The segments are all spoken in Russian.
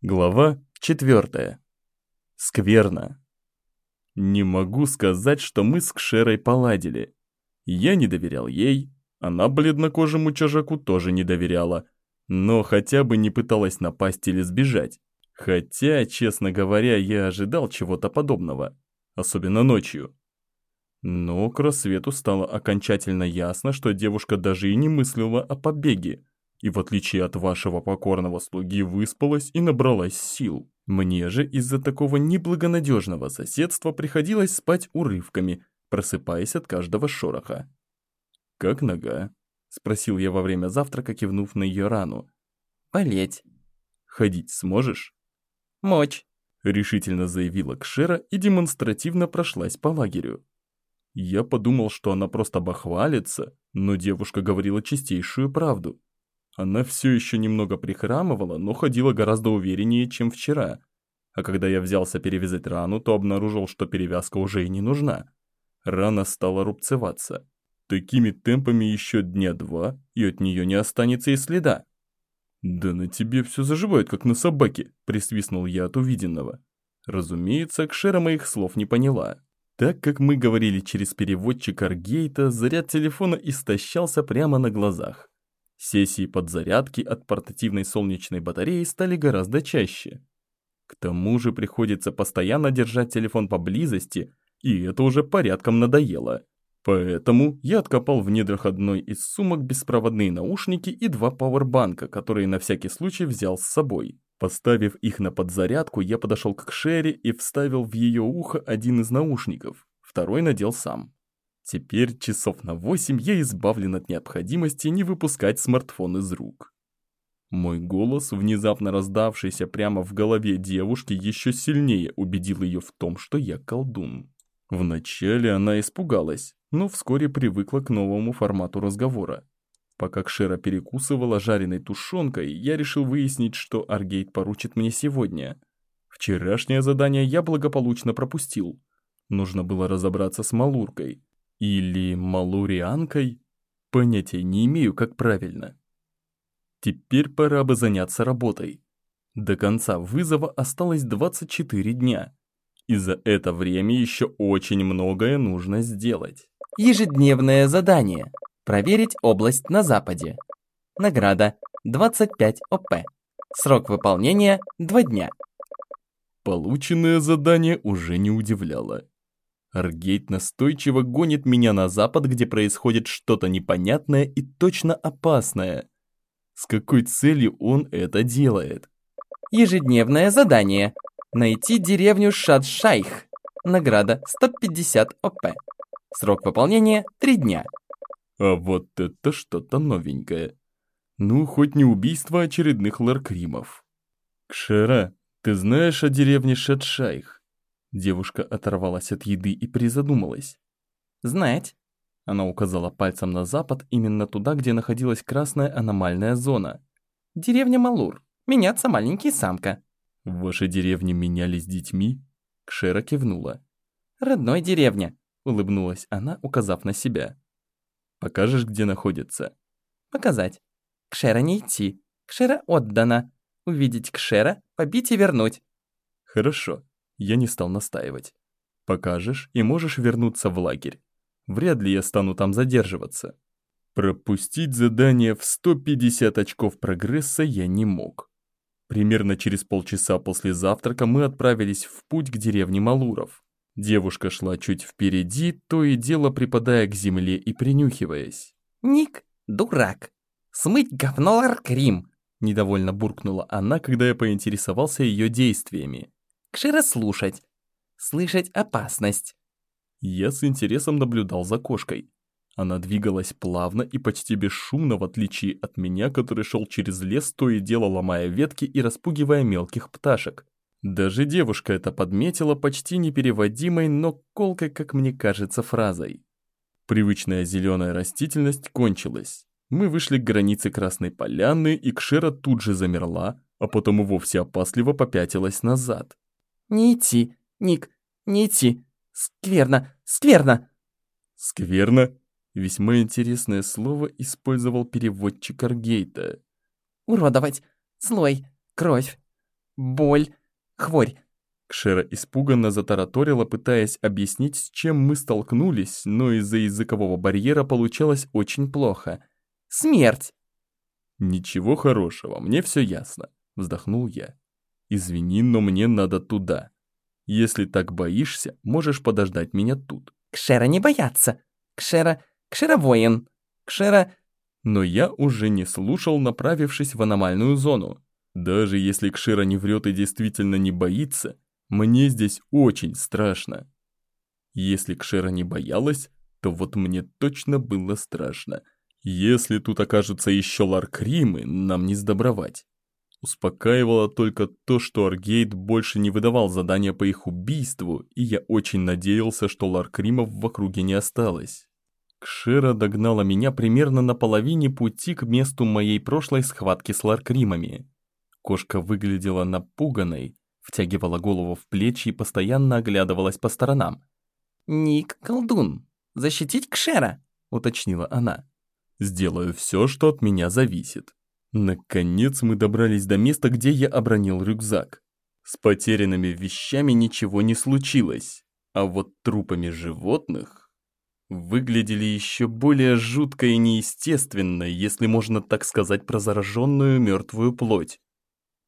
Глава четвертая. Скверно. Не могу сказать, что мы с Кшерой поладили. Я не доверял ей, она бледнокожему чужаку тоже не доверяла, но хотя бы не пыталась напасть или сбежать. Хотя, честно говоря, я ожидал чего-то подобного, особенно ночью. Но к рассвету стало окончательно ясно, что девушка даже и не мыслила о побеге, и в отличие от вашего покорного слуги выспалась и набралась сил. Мне же из-за такого неблагонадежного соседства приходилось спать урывками, просыпаясь от каждого шороха. «Как нога?» — спросил я во время завтрака, кивнув на ее рану. «Болеть». «Ходить сможешь?» «Мочь», — решительно заявила Кшера и демонстративно прошлась по лагерю. Я подумал, что она просто бахвалится, но девушка говорила чистейшую правду. Она все еще немного прихрамывала, но ходила гораздо увереннее, чем вчера. А когда я взялся перевязать рану, то обнаружил, что перевязка уже и не нужна. Рана стала рубцеваться. Такими темпами еще дня два, и от нее не останется и следа. «Да на тебе все заживает, как на собаке», – присвистнул я от увиденного. Разумеется, Кшера моих слов не поняла. Так как мы говорили через переводчик Аргейта, заряд телефона истощался прямо на глазах. Сессии подзарядки от портативной солнечной батареи стали гораздо чаще. К тому же приходится постоянно держать телефон поблизости, и это уже порядком надоело. Поэтому я откопал в недрах одной из сумок беспроводные наушники и два пауэрбанка, которые на всякий случай взял с собой. Поставив их на подзарядку, я подошел к Шерри и вставил в ее ухо один из наушников, второй надел сам. Теперь часов на восемь я избавлен от необходимости не выпускать смартфон из рук. Мой голос, внезапно раздавшийся прямо в голове девушки, еще сильнее убедил ее в том, что я колдун. Вначале она испугалась, но вскоре привыкла к новому формату разговора. Пока Кшера перекусывала жареной тушенкой, я решил выяснить, что Аргейт поручит мне сегодня. Вчерашнее задание я благополучно пропустил. Нужно было разобраться с Малуркой. Или малурианкой? Понятия не имею, как правильно. Теперь пора бы заняться работой. До конца вызова осталось 24 дня. И за это время еще очень многое нужно сделать. Ежедневное задание. Проверить область на западе. Награда 25 ОП. Срок выполнения 2 дня. Полученное задание уже не удивляло. Аргейт настойчиво гонит меня на запад, где происходит что-то непонятное и точно опасное. С какой целью он это делает? Ежедневное задание. Найти деревню Шадшайх. Награда 150 ОП. Срок выполнения 3 дня. А вот это что-то новенькое. Ну, хоть не убийство очередных ларкримов. Кшера, ты знаешь о деревне Шадшайх? Девушка оторвалась от еды и призадумалась. «Знать». Она указала пальцем на запад, именно туда, где находилась красная аномальная зона. «Деревня Малур. Меняться маленький самка». «В вашей деревне менялись детьми?» Кшера кивнула. «Родной деревня», — улыбнулась она, указав на себя. «Покажешь, где находится?» «Показать. Кшера не идти. Кшера отдана. Увидеть Кшера, побить и вернуть». «Хорошо. Я не стал настаивать. Покажешь, и можешь вернуться в лагерь. Вряд ли я стану там задерживаться. Пропустить задание в 150 очков прогресса я не мог. Примерно через полчаса после завтрака мы отправились в путь к деревне Малуров. Девушка шла чуть впереди, то и дело припадая к земле и принюхиваясь. «Ник, дурак! Смыть говно Ларкрим!» Недовольно буркнула она, когда я поинтересовался ее действиями. Кшира слушать. Слышать опасность. Я с интересом наблюдал за кошкой. Она двигалась плавно и почти бесшумно, в отличие от меня, который шел через лес, то и дело ломая ветки и распугивая мелких пташек. Даже девушка это подметила почти непереводимой, но колкой, как мне кажется, фразой. Привычная зеленая растительность кончилась. Мы вышли к границе Красной Поляны, и Кшера тут же замерла, а потом и вовсе опасливо попятилась назад. «Не идти, Ник, не идти. Скверно, скверно!» «Скверно?» Весьма интересное слово использовал переводчик Аргейта. «Уродовать, злой, кровь». боль, хворь. Кшера испуганно затараторила, пытаясь объяснить, с чем мы столкнулись, но из-за языкового барьера получалось очень плохо. Смерть. «Ничего хорошего, мне все ясно», — вздохнул я. «Извини, но мне надо туда. Если так боишься, можешь подождать меня тут». Кшера не бояться. Кшера... Кшера воин. Кшера... Но я уже не слушал, направившись в аномальную зону. Даже если Кшира не врет и действительно не боится, мне здесь очень страшно. Если Кшира не боялась, то вот мне точно было страшно. Если тут окажутся еще ларкримы, нам не сдобровать. Успокаивало только то, что Аргейт больше не выдавал задания по их убийству, и я очень надеялся, что ларкримов в округе не осталось. Кшира догнала меня примерно на половине пути к месту моей прошлой схватки с ларкримами. Кошка выглядела напуганной, втягивала голову в плечи и постоянно оглядывалась по сторонам. «Ник, колдун, защитить Кшера?» — уточнила она. «Сделаю все, что от меня зависит». Наконец мы добрались до места, где я обронил рюкзак. С потерянными вещами ничего не случилось, а вот трупами животных выглядели еще более жутко и неестественно, если можно так сказать про зараженную мертвую плоть.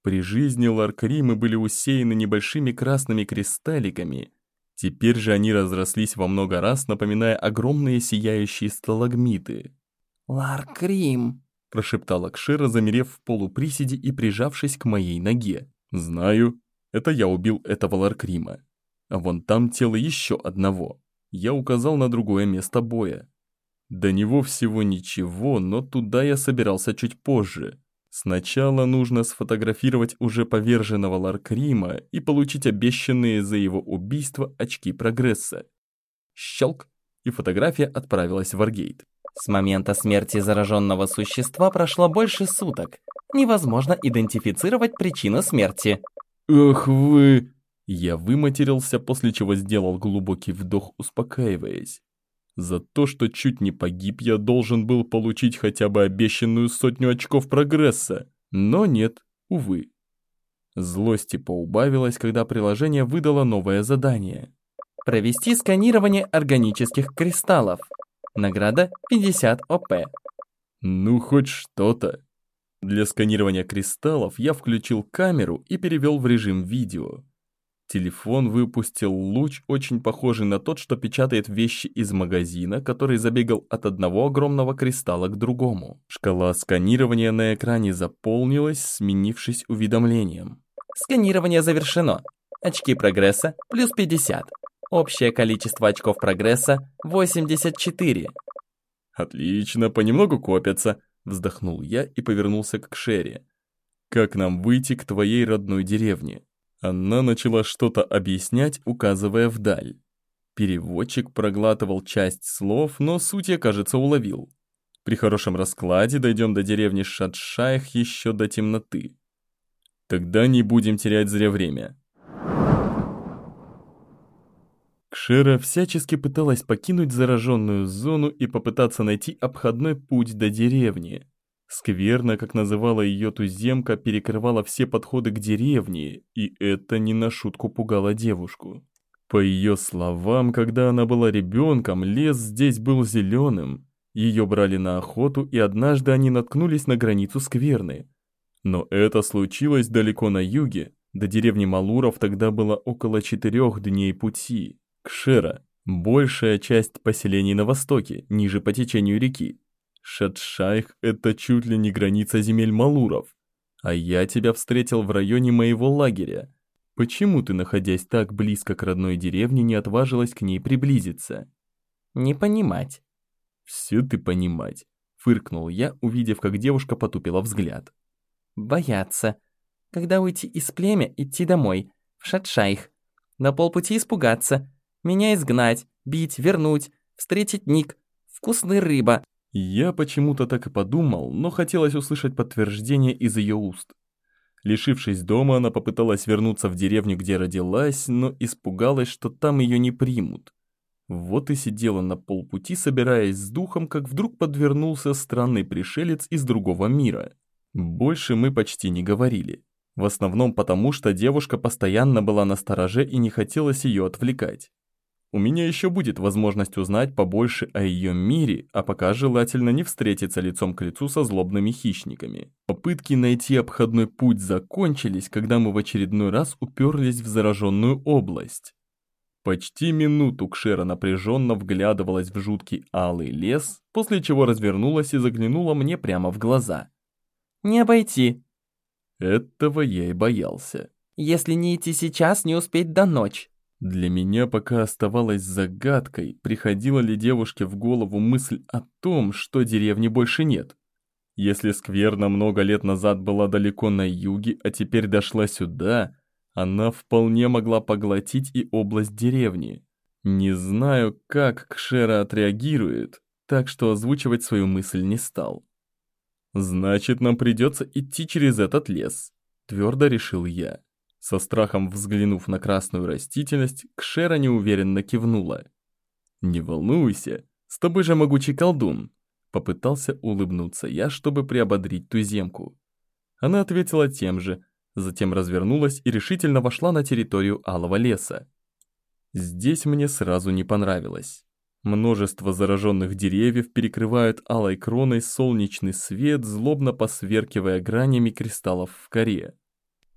При жизни Ларкримы были усеяны небольшими красными кристалликами. Теперь же они разрослись во много раз, напоминая огромные сияющие сталагмиты. «Ларкрим», – прошептала Кшира, замерев в полуприседе и прижавшись к моей ноге. «Знаю, это я убил этого Ларкрима. А вон там тело еще одного. Я указал на другое место боя. До него всего ничего, но туда я собирался чуть позже. Сначала нужно сфотографировать уже поверженного Ларкрима и получить обещанные за его убийство очки прогресса. Щелк, и фотография отправилась в Аргейт. С момента смерти зараженного существа прошло больше суток. Невозможно идентифицировать причину смерти. «Ах вы!» Я выматерился, после чего сделал глубокий вдох, успокаиваясь. За то, что чуть не погиб, я должен был получить хотя бы обещанную сотню очков прогресса. Но нет, увы. Злости поубавилась, когда приложение выдало новое задание. Провести сканирование органических кристаллов. Награда 50 ОП. Ну, хоть что-то. Для сканирования кристаллов я включил камеру и перевел в режим видео. Телефон выпустил луч, очень похожий на тот, что печатает вещи из магазина, который забегал от одного огромного кристалла к другому. Шкала сканирования на экране заполнилась, сменившись уведомлением. Сканирование завершено. Очки прогресса плюс 50. Общее количество очков прогресса 84. Отлично, понемногу копятся, вздохнул я и повернулся к Шерри. Как нам выйти к твоей родной деревне? Она начала что-то объяснять, указывая вдаль. Переводчик проглатывал часть слов, но суть я, кажется, уловил. При хорошем раскладе дойдем до деревни Шадшаях еще до темноты. Тогда не будем терять зря время. Кшера всячески пыталась покинуть зараженную зону и попытаться найти обходной путь до деревни. Скверно, как называла ее туземка, перекрывала все подходы к деревне, и это не на шутку пугало девушку. По ее словам, когда она была ребенком, лес здесь был зеленым. Ее брали на охоту, и однажды они наткнулись на границу скверны. Но это случилось далеко на юге, до деревни Малуров тогда было около четырех дней пути. Кшера – большая часть поселений на востоке, ниже по течению реки. Шадшайх — это чуть ли не граница земель Малуров. А я тебя встретил в районе моего лагеря. Почему ты, находясь так близко к родной деревне, не отважилась к ней приблизиться? Не понимать. Все ты понимать, фыркнул я, увидев, как девушка потупила взгляд. Бояться. Когда уйти из племя, идти домой, в Шадшайх. На полпути испугаться. Меня изгнать, бить, вернуть, встретить Ник. Вкусная рыба, я почему-то так и подумал, но хотелось услышать подтверждение из ее уст. Лишившись дома, она попыталась вернуться в деревню, где родилась, но испугалась, что там ее не примут. Вот и сидела на полпути, собираясь с духом, как вдруг подвернулся странный пришелец из другого мира. Больше мы почти не говорили. В основном потому, что девушка постоянно была на стороже и не хотелось ее отвлекать. У меня еще будет возможность узнать побольше о ее мире, а пока желательно не встретиться лицом к лицу со злобными хищниками. Попытки найти обходной путь закончились, когда мы в очередной раз уперлись в зараженную область. Почти минуту Кшера напряженно вглядывалась в жуткий алый лес, после чего развернулась и заглянула мне прямо в глаза. «Не обойти». Этого я и боялся. «Если не идти сейчас, не успеть до ночи». Для меня пока оставалось загадкой, приходила ли девушке в голову мысль о том, что деревни больше нет. Если скверна много лет назад была далеко на юге, а теперь дошла сюда, она вполне могла поглотить и область деревни. Не знаю, как Кшера отреагирует, так что озвучивать свою мысль не стал. «Значит, нам придется идти через этот лес», — твердо решил я. Со страхом взглянув на красную растительность, Кшера неуверенно кивнула. «Не волнуйся, с тобой же могучий колдун!» Попытался улыбнуться я, чтобы приободрить туземку. Она ответила тем же, затем развернулась и решительно вошла на территорию алого леса. Здесь мне сразу не понравилось. Множество зараженных деревьев перекрывают алой кроной солнечный свет, злобно посверкивая гранями кристаллов в коре.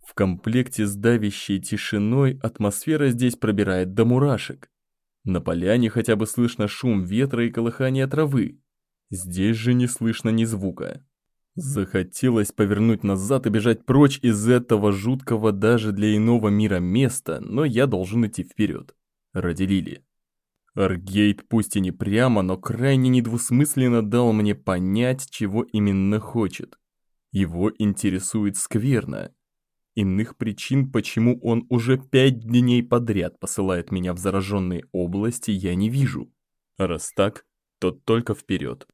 В комплекте с давящей тишиной атмосфера здесь пробирает до мурашек. На поляне хотя бы слышно шум ветра и колыхание травы. Здесь же не слышно ни звука. Захотелось повернуть назад и бежать прочь из этого жуткого даже для иного мира места, но я должен идти вперед. Ради Лили. Аргейт пусть и не прямо, но крайне недвусмысленно дал мне понять, чего именно хочет. Его интересует скверно. Иных причин, почему он уже пять дней подряд посылает меня в зараженные области, я не вижу. Раз так, то только вперед.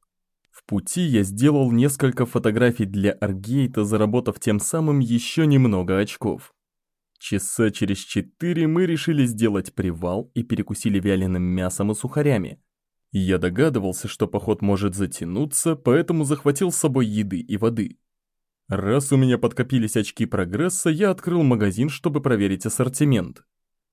В пути я сделал несколько фотографий для Аргейта, заработав тем самым еще немного очков. Часа через четыре мы решили сделать привал и перекусили вяленым мясом и сухарями. Я догадывался, что поход может затянуться, поэтому захватил с собой еды и воды. Раз у меня подкопились очки прогресса, я открыл магазин, чтобы проверить ассортимент.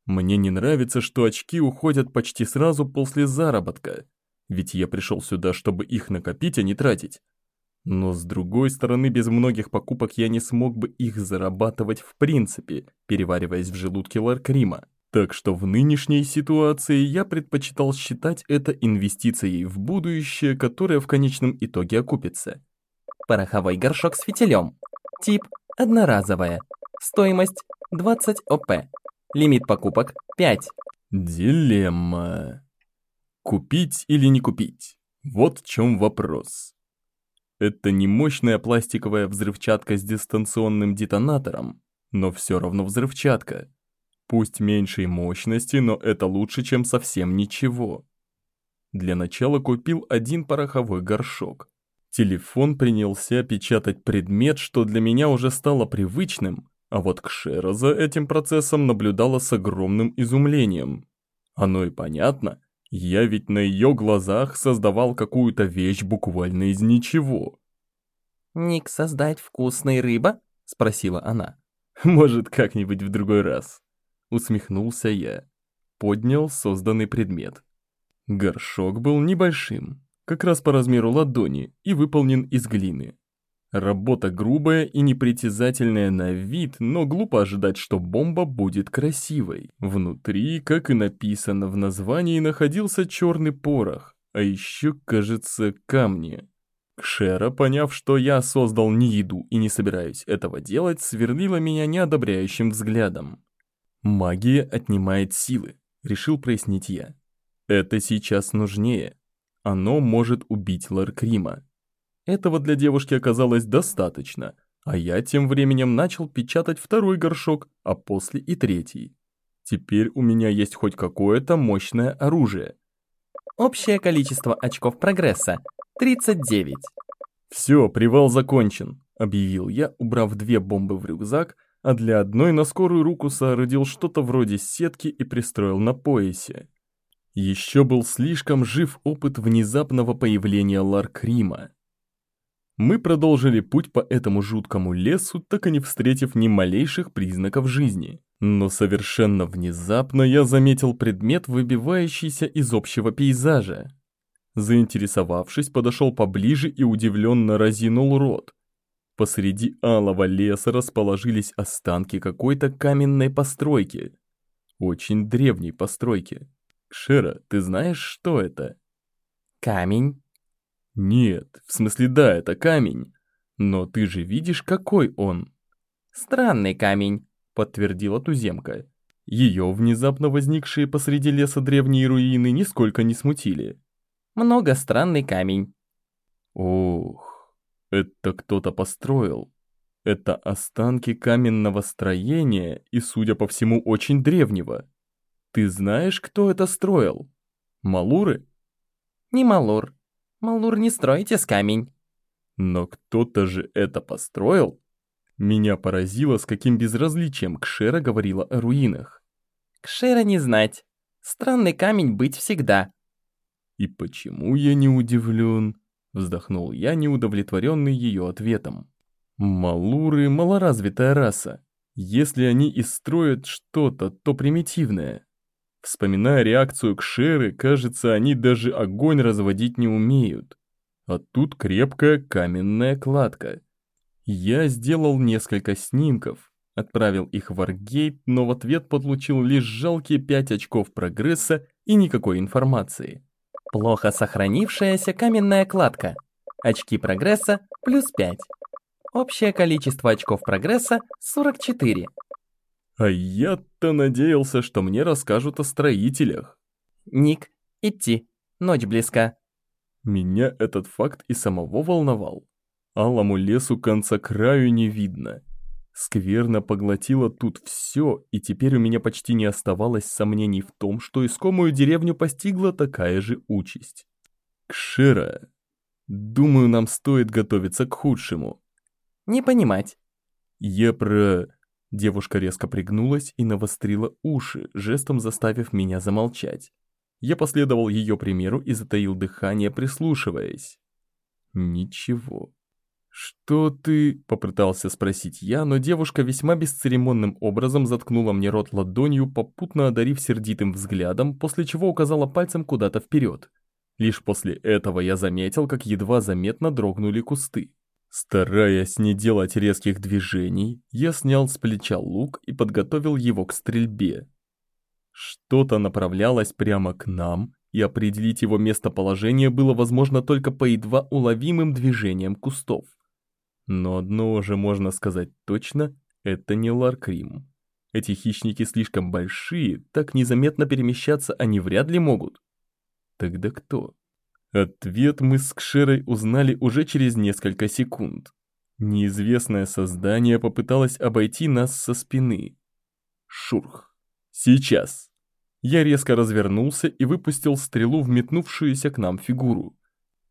Мне не нравится, что очки уходят почти сразу после заработка, ведь я пришел сюда, чтобы их накопить, а не тратить. Но с другой стороны, без многих покупок я не смог бы их зарабатывать в принципе, перевариваясь в желудке Ларкрима. Так что в нынешней ситуации я предпочитал считать это инвестицией в будущее, которое в конечном итоге окупится. Пороховой горшок с фитилем. Тип – одноразовая. Стоимость – 20 ОП. Лимит покупок – 5. Дилемма. Купить или не купить? Вот в чем вопрос. Это не мощная пластиковая взрывчатка с дистанционным детонатором, но все равно взрывчатка. Пусть меньшей мощности, но это лучше, чем совсем ничего. Для начала купил один пороховой горшок. Телефон принялся печатать предмет, что для меня уже стало привычным, а вот Кшера за этим процессом наблюдала с огромным изумлением. Оно и понятно, я ведь на ее глазах создавал какую-то вещь буквально из ничего. «Ник создать вкусной рыба?» — спросила она. «Может, как-нибудь в другой раз». Усмехнулся я. Поднял созданный предмет. Горшок был небольшим, как раз по размеру ладони и выполнен из глины. Работа грубая и непритязательная на вид, но глупо ожидать, что бомба будет красивой. Внутри, как и написано в названии, находился черный порох, а еще, кажется, камни. Кшера, поняв, что я создал не еду и не собираюсь этого делать, сверлила меня неодобряющим взглядом. «Магия отнимает силы», — решил прояснить я. «Это сейчас нужнее оно может убить Ларкрима. Этого для девушки оказалось достаточно, а я тем временем начал печатать второй горшок, а после и третий. Теперь у меня есть хоть какое-то мощное оружие. Общее количество очков прогресса – 39. «Все, привал закончен», – объявил я, убрав две бомбы в рюкзак, а для одной на скорую руку соорудил что-то вроде сетки и пристроил на поясе. Еще был слишком жив опыт внезапного появления Ларкрима. Мы продолжили путь по этому жуткому лесу, так и не встретив ни малейших признаков жизни. Но совершенно внезапно я заметил предмет, выбивающийся из общего пейзажа. Заинтересовавшись, подошел поближе и удивленно разинул рот. Посреди алого леса расположились останки какой-то каменной постройки. Очень древней постройки. Шера, ты знаешь, что это? Камень. Нет, в смысле да, это камень. Но ты же видишь, какой он. Странный камень, подтвердила туземка. Ее внезапно возникшие посреди леса древние руины нисколько не смутили. Много странный камень. Ох, это кто-то построил. Это останки каменного строения и, судя по всему, очень древнего. Ты знаешь, кто это строил? Малуры? Не Малур. Малур не строите с камень. Но кто-то же это построил? Меня поразило, с каким безразличием Кшера говорила о руинах. Кшера не знать. Странный камень быть всегда. И почему я не удивлен? Вздохнул я, неудовлетворенный ее ответом. Малуры – малоразвитая раса. Если они и строят что-то, то примитивное. Вспоминая реакцию к Шеры, кажется, они даже огонь разводить не умеют. А тут крепкая каменная кладка. Я сделал несколько снимков, отправил их в Аргейт, но в ответ получил лишь жалкие 5 очков прогресса и никакой информации. Плохо сохранившаяся каменная кладка. Очки прогресса плюс 5. Общее количество очков прогресса 44. А я-то надеялся, что мне расскажут о строителях. Ник, идти. Ночь близка. Меня этот факт и самого волновал. Алому лесу конца краю не видно. Скверно поглотила тут все, и теперь у меня почти не оставалось сомнений в том, что искомую деревню постигла такая же участь. Кшира, думаю, нам стоит готовиться к худшему. Не понимать. Я про... Девушка резко пригнулась и навострила уши, жестом заставив меня замолчать. Я последовал ее примеру и затаил дыхание, прислушиваясь. Ничего. «Что ты...» — попытался спросить я, но девушка весьма бесцеремонным образом заткнула мне рот ладонью, попутно одарив сердитым взглядом, после чего указала пальцем куда-то вперед. Лишь после этого я заметил, как едва заметно дрогнули кусты. Стараясь не делать резких движений, я снял с плеча лук и подготовил его к стрельбе. Что-то направлялось прямо к нам, и определить его местоположение было возможно только по едва уловимым движениям кустов. Но одно уже можно сказать точно, это не Ларкрим. Эти хищники слишком большие, так незаметно перемещаться они вряд ли могут. Тогда кто? Ответ мы с Кшерой узнали уже через несколько секунд. Неизвестное создание попыталось обойти нас со спины. Шурх. Сейчас. Я резко развернулся и выпустил стрелу в метнувшуюся к нам фигуру.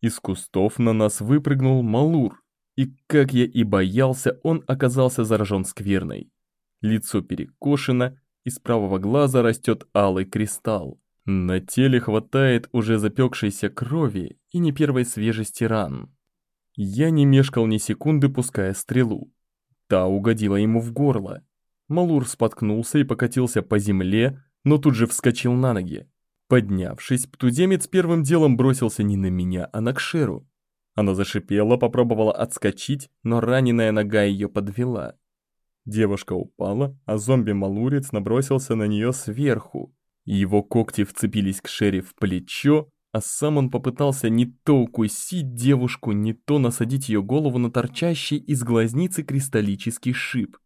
Из кустов на нас выпрыгнул Малур, и, как я и боялся, он оказался заражен скверной. Лицо перекошено, из правого глаза растет алый кристалл. На теле хватает уже запекшейся крови и не первой свежести ран. Я не мешкал ни секунды, пуская стрелу. Та угодила ему в горло. Малур споткнулся и покатился по земле, но тут же вскочил на ноги. Поднявшись, птуземец первым делом бросился не на меня, а на Кшеру. Она зашипела, попробовала отскочить, но раненая нога ее подвела. Девушка упала, а зомби-малурец набросился на нее сверху. Его когти вцепились к Шерри в плечо, а сам он попытался не то укусить девушку, не то насадить ее голову на торчащий из глазницы кристаллический шип.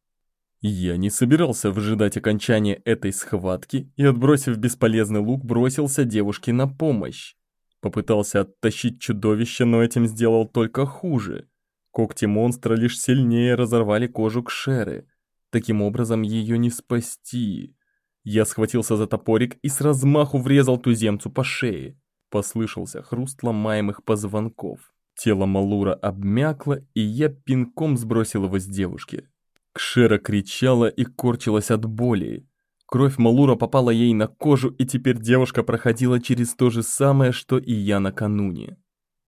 Я не собирался выжидать окончания этой схватки и, отбросив бесполезный лук, бросился девушке на помощь. Попытался оттащить чудовище, но этим сделал только хуже. Когти монстра лишь сильнее разорвали кожу Кшеры. Таким образом, ее не спасти. Я схватился за топорик и с размаху врезал туземцу по шее. Послышался хруст ломаемых позвонков. Тело Малура обмякло, и я пинком сбросил его с девушки. Кшера кричала и корчилась от боли. Кровь Малура попала ей на кожу, и теперь девушка проходила через то же самое, что и я накануне.